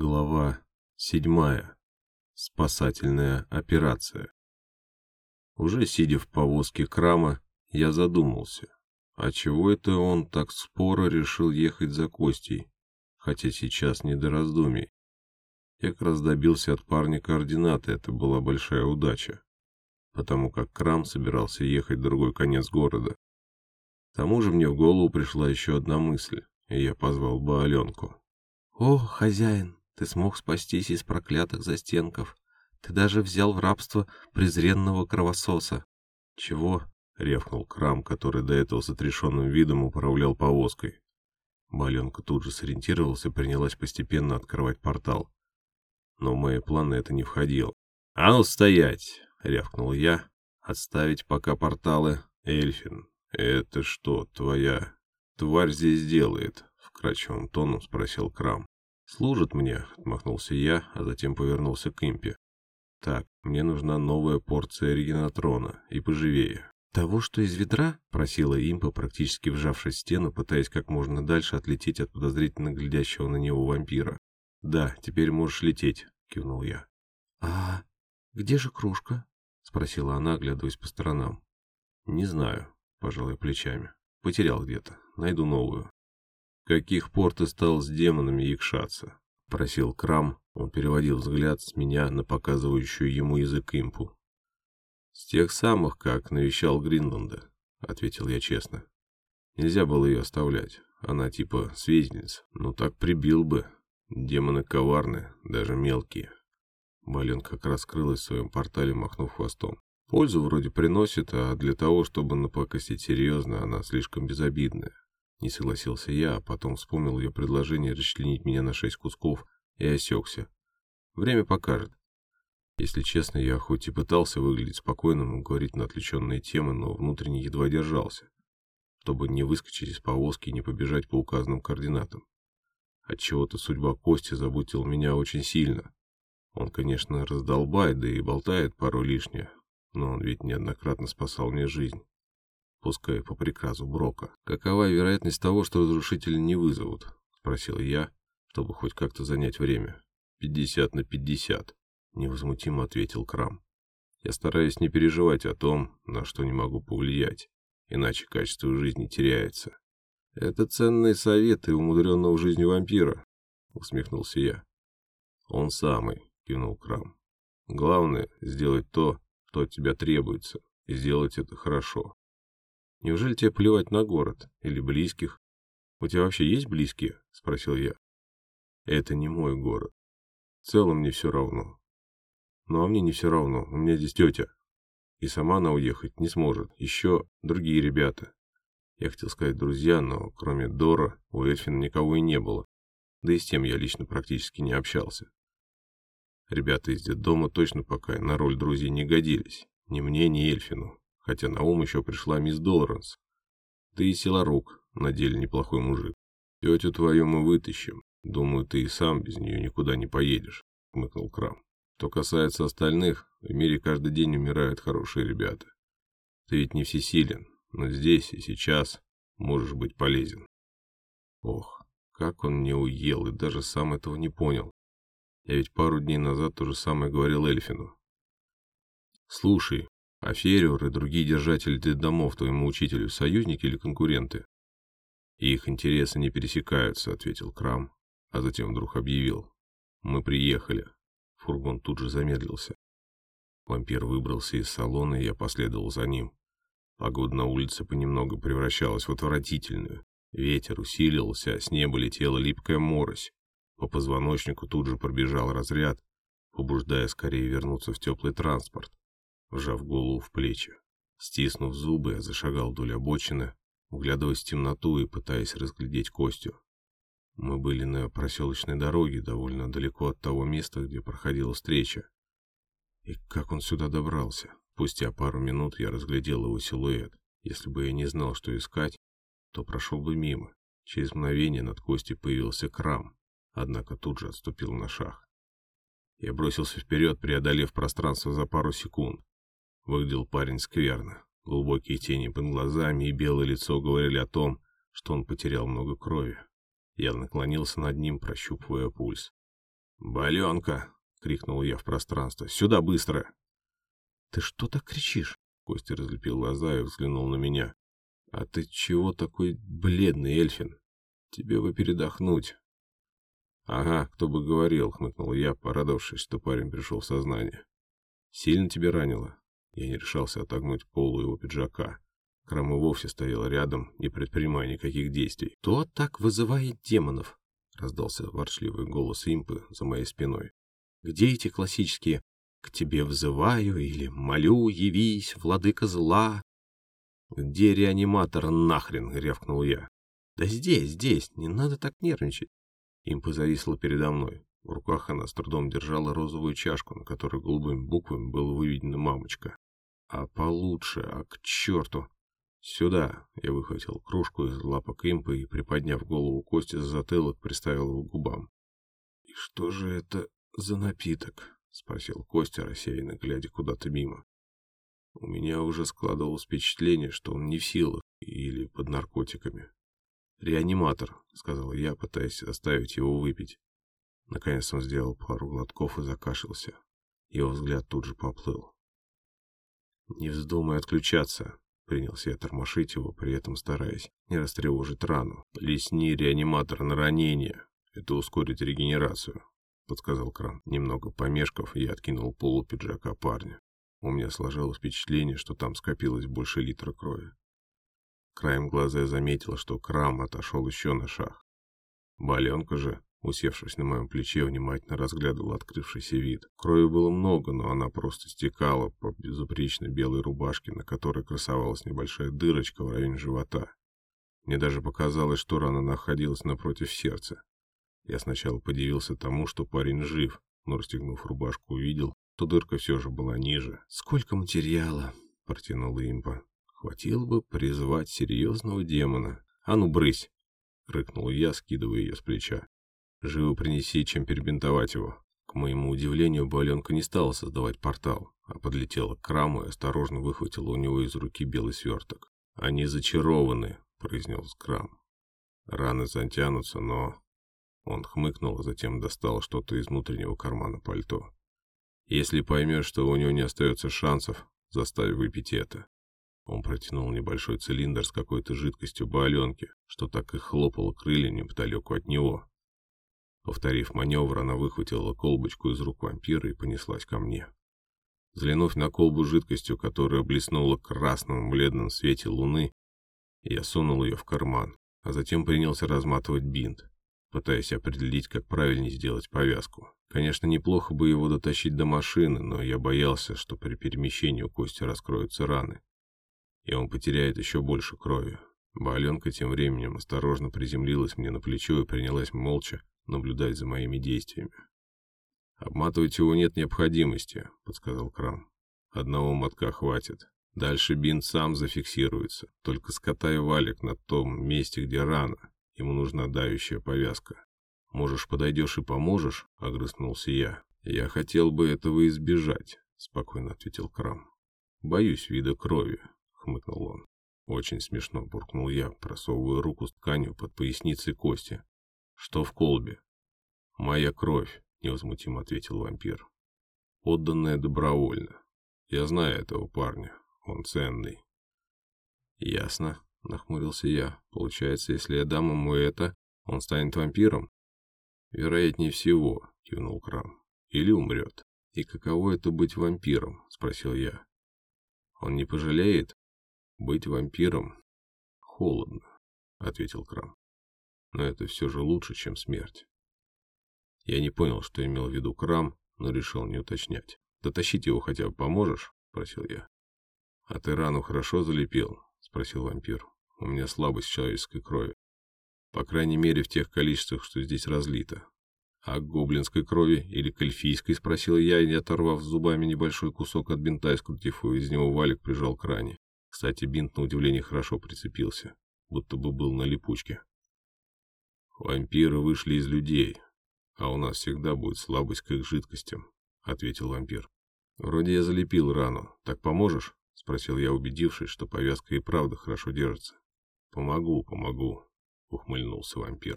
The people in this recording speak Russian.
Глава седьмая. Спасательная операция. Уже сидя в повозке крама, я задумался, а чего это он так споро решил ехать за Костей, хотя сейчас не до раздумий. Я как раз добился от парня координаты, это была большая удача, потому как крам собирался ехать в другой конец города. К тому же мне в голову пришла еще одна мысль, и я позвал бы Аленку. «О, хозяин, ты смог спастись из проклятых застенков. Ты даже взял в рабство презренного кровососа. Чего? рявкнул Крам, который до этого с отрешенным видом управлял повозкой. Баленка тут же сориентировался и принялась постепенно открывать портал. Но в мои планы это не входило. «А ну стоять!» — рявкнул я. «Отставить пока порталы. Эльфин, это что, твоя тварь здесь делает?» — вкрадчивым тоном спросил Крам. «Служит мне», — отмахнулся я, а затем повернулся к импе. «Так, мне нужна новая порция регенатрона, и поживее». «Того, что из ведра?» — просила импа, практически вжавшись в стену, пытаясь как можно дальше отлететь от подозрительно глядящего на него вампира. «Да, теперь можешь лететь», — кивнул я. «А где же кружка?» — спросила она, оглядываясь по сторонам. «Не знаю», — пожалуй плечами. «Потерял где-то. Найду новую». «Каких пор ты стал с демонами якшаться?» — просил Крам. Он переводил взгляд с меня на показывающую ему язык импу. «С тех самых, как навещал Гринланда», — ответил я честно. «Нельзя было ее оставлять. Она типа свидетельница. Ну так прибил бы. Демоны коварны, даже мелкие». Бален как раз скрылась в своем портале, махнув хвостом. Пользу вроде приносит, а для того, чтобы напакостить серьезно, она слишком безобидная. Не согласился я, а потом вспомнил ее предложение расчленить меня на шесть кусков и осекся. Время покажет. Если честно, я хоть и пытался выглядеть спокойным и говорить на отвлеченные темы, но внутренне едва держался, чтобы не выскочить из повозки и не побежать по указанным координатам. Отчего-то судьба Кости заботила меня очень сильно. Он, конечно, раздолбает, да и болтает пару лишнее, но он ведь неоднократно спасал мне жизнь пускай по приказу Брока. «Какова вероятность того, что разрушители не вызовут?» — спросил я, чтобы хоть как-то занять время. «Пятьдесят на пятьдесят», — невозмутимо ответил Крам. «Я стараюсь не переживать о том, на что не могу повлиять, иначе качество жизни теряется». «Это ценные советы умудренного в жизни вампира», — усмехнулся я. «Он самый», — кивнул Крам. «Главное — сделать то, что от тебя требуется, и сделать это хорошо. Неужели тебе плевать на город или близких? У тебя вообще есть близкие? Спросил я. Это не мой город. В целом мне все равно. Ну а мне не все равно, у меня здесь тетя. И сама она уехать не сможет. Еще другие ребята. Я хотел сказать друзья, но кроме Дора у Эльфина никого и не было. Да и с тем я лично практически не общался. Ребята из детдома точно пока на роль друзей не годились. Ни мне, ни Эльфину хотя на ум еще пришла мисс Долларанс. Да и Силарук, на деле неплохой мужик. Тетю твою мы вытащим. Думаю, ты и сам без нее никуда не поедешь, — хмыкнул Крам. Что касается остальных, в мире каждый день умирают хорошие ребята. Ты ведь не всесилен, но здесь и сейчас можешь быть полезен. Ох, как он не уел и даже сам этого не понял. Я ведь пару дней назад то же самое говорил Эльфину. Слушай, а Фериор и другие держатели домов твоему учителю союзники или конкуренты? Их интересы не пересекаются, ответил Крам, а затем вдруг объявил. Мы приехали. Фургон тут же замедлился. Вампир выбрался из салона, и я последовал за ним. Погода на улице понемногу превращалась в отвратительную. Ветер усилился, с неба летела липкая морось. По позвоночнику тут же пробежал разряд, побуждая скорее вернуться в теплый транспорт вжав голову в плечи. Стиснув зубы, я зашагал вдоль обочины, углядываясь в темноту и пытаясь разглядеть Костю. Мы были на проселочной дороге, довольно далеко от того места, где проходила встреча. И как он сюда добрался? Спустя пару минут я разглядел его силуэт. Если бы я не знал, что искать, то прошел бы мимо. Через мгновение над Костей появился крам, однако тут же отступил на шаг. Я бросился вперед, преодолев пространство за пару секунд. Выглядел парень скверно. Глубокие тени под глазами и белое лицо говорили о том, что он потерял много крови. Я наклонился над ним, прощупывая пульс. «Баленка!» — крикнул я в пространство. «Сюда быстро!» «Ты что так кричишь?» Костя разлепил глаза и взглянул на меня. «А ты чего такой бледный, Эльфин? Тебе бы передохнуть». «Ага, кто бы говорил», — хмыкнул я, порадовавшись, что парень пришел в сознание. «Сильно тебе ранило?» Я не решался отогнуть полу его пиджака. Крам вовсе стоял рядом, не предпринимая никаких действий. «Кто так вызывает демонов?» — раздался ворчливый голос импы за моей спиной. «Где эти классические «к тебе взываю» или «молю, явись, владыка зла»?» «Где реаниматор нахрен?» — рявкнул я. «Да здесь, здесь, не надо так нервничать». Импа зависла передо мной. В руках она с трудом держала розовую чашку, на которой голубыми буквами было выведено «мамочка». А получше, а к черту. Сюда. Я выхватил кружку из лапок импа и, приподняв голову Кости за затылок, приставил его к губам. «И что же это за напиток?» — спросил Костя, рассеянно глядя куда-то мимо. У меня уже складывалось впечатление, что он не в силах или под наркотиками. «Реаниматор», — сказал я, пытаясь заставить его выпить. Наконец он сделал пару глотков и закашлялся. Его взгляд тут же поплыл. «Не вздумай отключаться», — принялся я тормошить его, при этом стараясь не растревожить рану. «Плесни реаниматор на ранение. Это ускорит регенерацию», — подсказал Кран. Немного помешков, я откинул полу пиджака парня. У меня сложилось впечатление, что там скопилось больше литра крови. Краем глаза я заметил, что Крам отошел еще на шаг. Баленка же усевшись на моем плече, внимательно разглядывал открывшийся вид. Крови было много, но она просто стекала по безупречной белой рубашке, на которой красовалась небольшая дырочка в районе живота. Мне даже показалось, что рана находилась напротив сердца. Я сначала подивился тому, что парень жив, но, расстегнув рубашку, увидел, что дырка все же была ниже. «Сколько материала!» — протянула импа. «Хватило бы призвать серьезного демона. А ну, брысь!» — рыкнул я, скидывая ее с плеча. Живо принеси, чем перебинтовать его. К моему удивлению, Баленка не стала создавать портал, а подлетела к краму и осторожно выхватила у него из руки белый сверток. «Они зачарованы», — произнес Крам. «Раны затянутся, но...» Он хмыкнул, а затем достал что-то из внутреннего кармана пальто. «Если поймешь, что у него не остается шансов, заставь выпить это». Он протянул небольшой цилиндр с какой-то жидкостью Баленке, что так и хлопало крыльями неподалеку от него. Повторив маневр, она выхватила колбочку из рук вампира и понеслась ко мне. Взглянув на колбу жидкостью, которая блеснула красным в бледном свете луны, я сунул ее в карман, а затем принялся разматывать бинт, пытаясь определить, как правильнее сделать повязку. Конечно, неплохо бы его дотащить до машины, но я боялся, что при перемещении у Кости раскроются раны, и он потеряет еще больше крови. Баленка тем временем осторожно приземлилась мне на плечо и принялась молча наблюдать за моими действиями. «Обматывать его нет необходимости», — подсказал Крам. «Одного мотка хватит. Дальше бинт сам зафиксируется. Только скатай валик на том месте, где рана. Ему нужна давящая повязка. Можешь, подойдешь и поможешь?» — огрызнулся я. «Я хотел бы этого избежать», — спокойно ответил Крам. «Боюсь вида крови», — хмыкнул он. Очень смешно буркнул я, просовывая руку с тканью под поясницей кости. Что в колбе? Моя кровь, невозмутимо ответил вампир. Отданная добровольно. Я знаю этого парня. Он ценный. Ясно, нахмурился я. Получается, если я дам ему это, он станет вампиром? Вероятнее всего, кивнул Крам. Или умрет. И каково это быть вампиром? Спросил я. Он не пожалеет? Быть вампиром холодно, ответил Крам но это все же лучше, чем смерть. Я не понял, что имел в виду Крам, но решил не уточнять. «Дотащить его хотя бы поможешь?» – спросил я. «А ты рану хорошо залепил?» – спросил вампир. «У меня слабость человеческой крови. По крайней мере, в тех количествах, что здесь разлито. А гоблинской крови или к эльфийской?» – спросил я, и, оторвав зубами небольшой кусок от бинта, скрутив его из него валик, прижал к ране. Кстати, бинт, на удивление, хорошо прицепился, будто бы был на липучке. «Вампиры вышли из людей, а у нас всегда будет слабость к их жидкостям», — ответил вампир. «Вроде я залепил рану. Так поможешь?» — спросил я, убедившись, что повязка и правда хорошо держится. «Помогу, помогу», — ухмыльнулся вампир.